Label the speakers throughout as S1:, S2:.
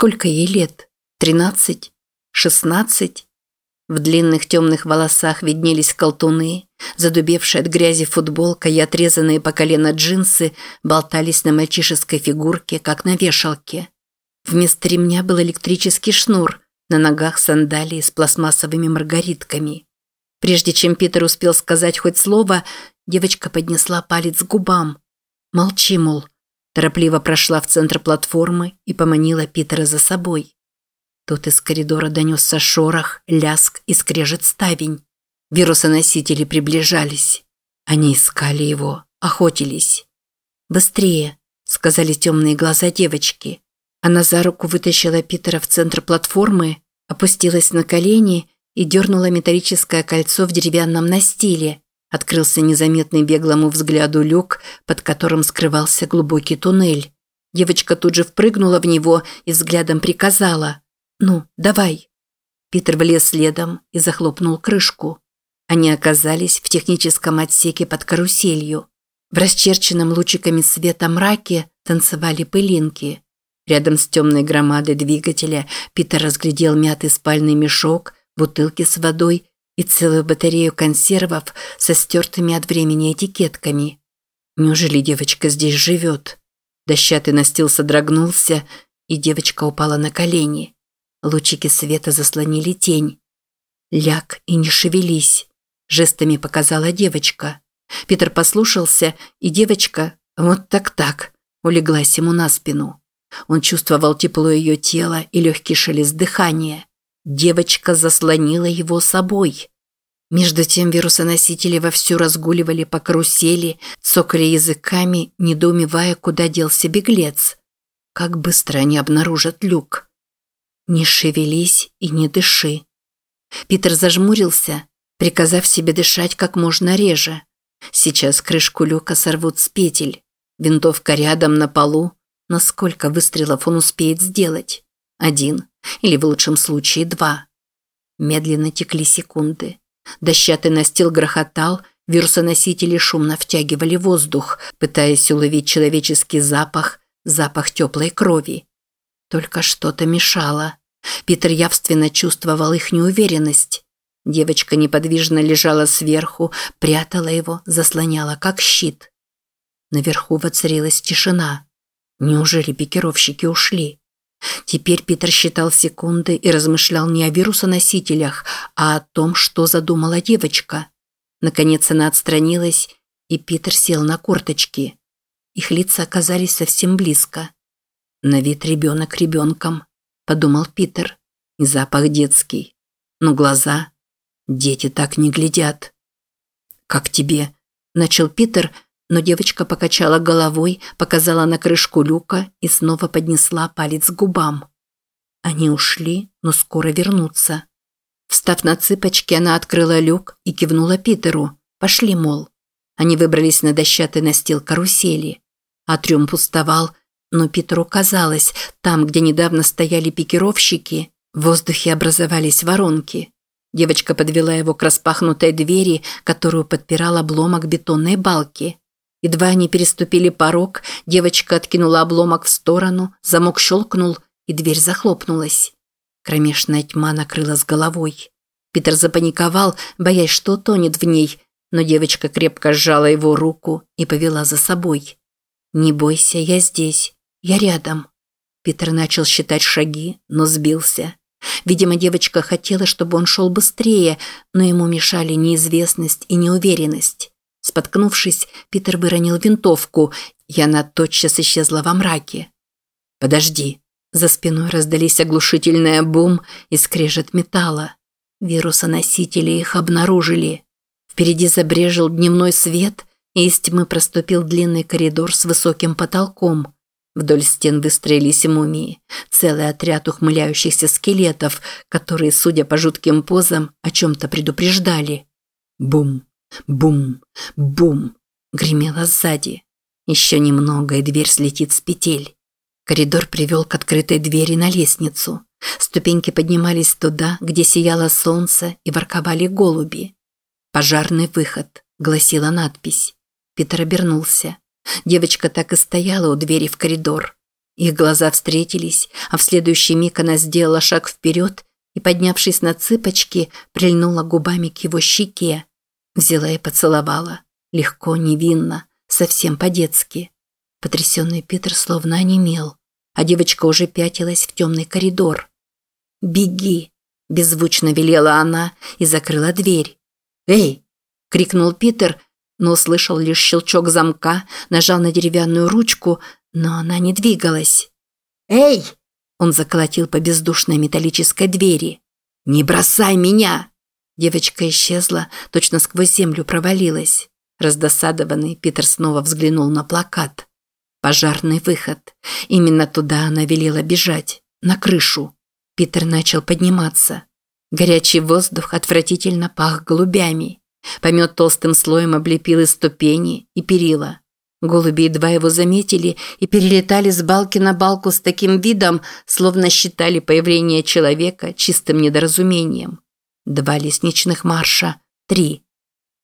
S1: Сколько ей лет? Тринадцать? Шестнадцать? В длинных темных волосах виднелись колтуны, задубевшая от грязи футболка и отрезанные по колено джинсы болтались на мальчишеской фигурке, как на вешалке. Вместо ремня был электрический шнур, на ногах сандалии с пластмассовыми маргаритками. Прежде чем Питер успел сказать хоть слово, девочка поднесла палец к губам. «Молчи, мол». Торопливо прошла в центр платформы и поманила Питера за собой. Тут из коридора донесся шорох, ляск и скрежет ставень. Вирусоносители приближались. Они искали его, охотились. «Быстрее!» – сказали темные глаза девочки. Она за руку вытащила Питера в центр платформы, опустилась на колени и дернула металлическое кольцо в деревянном настиле. Открылся незаметный беглому взгляду люк, под которым скрывался глубокий туннель. Девочка тут же впрыгнула в него и взглядом приказала «Ну, давай». Питер влез следом и захлопнул крышку. Они оказались в техническом отсеке под каруселью. В расчерченном лучиками света мраке танцевали пылинки. Рядом с темной громадой двигателя Питер разглядел мятый спальный мешок, бутылки с водой и целую батарею консервов со стертыми от времени этикетками. Неужели девочка здесь живет? Дощатый настил содрогнулся, и девочка упала на колени. Лучики света заслонили тень. «Ляг и не шевелись», – жестами показала девочка. Питер послушался, и девочка, вот так-так, улеглась ему на спину. Он чувствовал тепло ее тела и легкий шелест дыхания. Девочка заслонила его собой. Между тем вирусоносители вовсю разгуливали по карусели, цокали языками, недоумевая, куда делся беглец. Как быстро они обнаружат люк. Не шевелись и не дыши. Питер зажмурился, приказав себе дышать как можно реже. Сейчас крышку люка сорвут с петель. Винтовка рядом на полу. Насколько выстрелов он успеет сделать? Один. Или в лучшем случае два. Медленно текли секунды. Дощатый настил грохотал, вирусоносители шумно втягивали воздух, пытаясь уловить человеческий запах, запах теплой крови. Только что-то мешало. Питер явственно чувствовал их неуверенность. Девочка неподвижно лежала сверху, прятала его, заслоняла как щит. Наверху воцарилась тишина. Неужели пикировщики ушли? Теперь Питер считал секунды и размышлял не о вирусоносителях, а о том, что задумала девочка. Наконец она отстранилась, и Питер сел на корточки. Их лица оказались совсем близко. На вид ребенок ребенком подумал Питер. И запах детский. Но глаза... Дети так не глядят. «Как тебе?» – начал Питер, но девочка покачала головой, показала на крышку люка и снова поднесла палец к губам. Они ушли, но скоро вернутся. Встав на цыпочки, она открыла люк и кивнула Питеру. «Пошли, мол». Они выбрались на дощатый настил карусели. Атриум пустовал, но Петру казалось, там, где недавно стояли пикировщики, в воздухе образовались воронки. Девочка подвела его к распахнутой двери, которую подпирал обломок бетонной балки. Едва они переступили порог, девочка откинула обломок в сторону, замок щелкнул, и дверь захлопнулась. Кромешная тьма накрыла с головой. Питер запаниковал, боясь, что тонет в ней, но девочка крепко сжала его руку и повела за собой. «Не бойся, я здесь. «Я рядом». Питер начал считать шаги, но сбился. Видимо, девочка хотела, чтобы он шел быстрее, но ему мешали неизвестность и неуверенность. Споткнувшись, Питер выронил винтовку, и она тотчас исчезла во мраке. «Подожди». За спиной раздались оглушительная бум и скрежет металла. Вирусоносители их обнаружили. Впереди забрежил дневной свет, и из тьмы проступил длинный коридор с высоким потолком – Вдоль стен выстроились мумии, целый отряд ухмыляющихся скелетов, которые, судя по жутким позам, о чем-то предупреждали. Бум, бум, бум, гремело сзади. Еще немного, и дверь слетит с петель. Коридор привел к открытой двери на лестницу. Ступеньки поднимались туда, где сияло солнце и ворковали голуби. «Пожарный выход», – гласила надпись. Питер обернулся. Девочка так и стояла у двери в коридор. Их глаза встретились, а в следующий миг она сделала шаг вперед и, поднявшись на цыпочки, прильнула губами к его щеке. Взяла и поцеловала. Легко, невинно, совсем по-детски. Потрясенный Питер словно онемел, а девочка уже пятилась в темный коридор. «Беги!» – беззвучно велела она и закрыла дверь. «Эй!» – крикнул Питер, но услышал лишь щелчок замка, нажал на деревянную ручку, но она не двигалась. «Эй!» – он заколотил по бездушной металлической двери. «Не бросай меня!» Девочка исчезла, точно сквозь землю провалилась. Раздосадованный, Питер снова взглянул на плакат. Пожарный выход. Именно туда она велела бежать. На крышу. Питер начал подниматься. Горячий воздух отвратительно пах голубями. Помет толстым слоем облепил и ступени, и перила. Голуби едва его заметили и перелетали с балки на балку с таким видом, словно считали появление человека чистым недоразумением. Два лестничных марша. Три.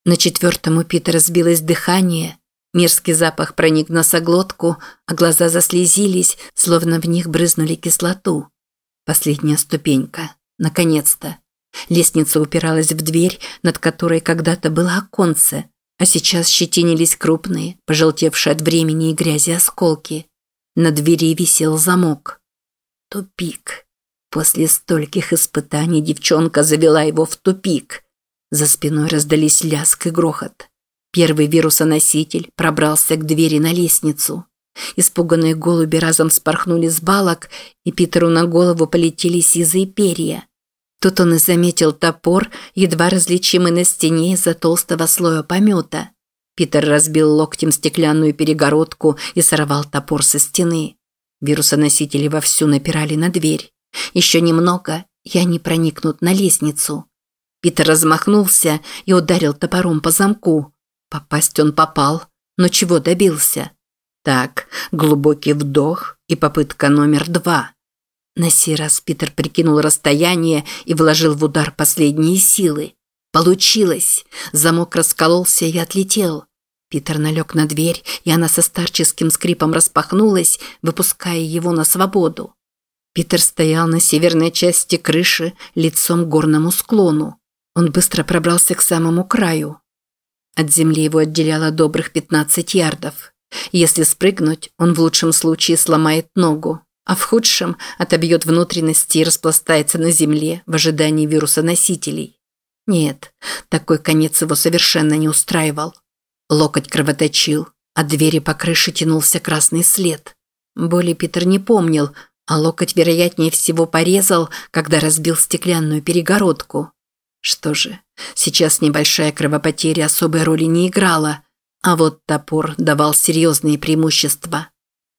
S1: На четвертом у Питера сбилось дыхание. Мерзкий запах проник в носоглотку, а глаза заслезились, словно в них брызнули кислоту. Последняя ступенька. Наконец-то. Лестница упиралась в дверь, над которой когда-то было оконце, а сейчас щетинились крупные, пожелтевшие от времени и грязи осколки. На двери висел замок. Тупик. После стольких испытаний девчонка завела его в тупик. За спиной раздались ляск и грохот. Первый вирусоноситель пробрался к двери на лестницу. Испуганные голуби разом спорхнули с балок, и Питеру на голову полетели сизые перья. Тут он и заметил топор, едва различимый на стене из-за толстого слоя помета. Питер разбил локтем стеклянную перегородку и сорвал топор со стены. Вирусоносители вовсю напирали на дверь. Еще немного, и они проникнут на лестницу. Питер размахнулся и ударил топором по замку. Попасть он попал, но чего добился? Так, глубокий вдох и попытка номер два. На сей раз Питер прикинул расстояние и вложил в удар последние силы. Получилось! Замок раскололся и отлетел. Питер налег на дверь, и она со старческим скрипом распахнулась, выпуская его на свободу. Питер стоял на северной части крыши, лицом к горному склону. Он быстро пробрался к самому краю. От земли его отделяло добрых 15 ярдов. Если спрыгнуть, он в лучшем случае сломает ногу, а в худшем отобьет внутренности и распластается на земле в ожидании вирусоносителей. Нет, такой конец его совершенно не устраивал. Локоть кровоточил, а двери по крыше тянулся красный след. Боли Питер не помнил, а локоть, вероятнее всего, порезал, когда разбил стеклянную перегородку. Что же, сейчас небольшая кровопотеря особой роли не играла, а вот топор давал серьезные преимущества.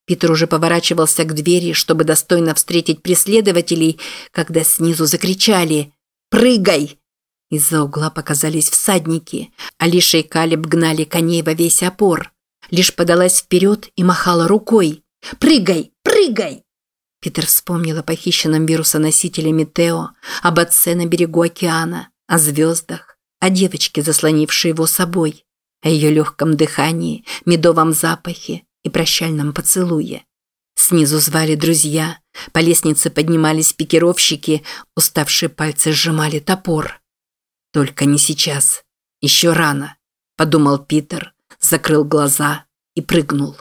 S1: Питер уже поворачивался к двери, чтобы достойно встретить преследователей, когда снизу закричали «Прыгай!». Из-за угла показались всадники. Алиша и Калиб гнали коней во весь опор. Лишь подалась вперед и махала рукой. «Прыгай! Прыгай!» Питер вспомнил о похищенном вирусоносителе Метео, об отце на берегу океана, о звездах, о девочке, заслонившей его собой о ее легком дыхании, медовом запахе и прощальном поцелуе. Снизу звали друзья, по лестнице поднимались пикировщики, уставшие пальцы сжимали топор. «Только не сейчас. Еще рано», – подумал Питер, закрыл глаза и прыгнул.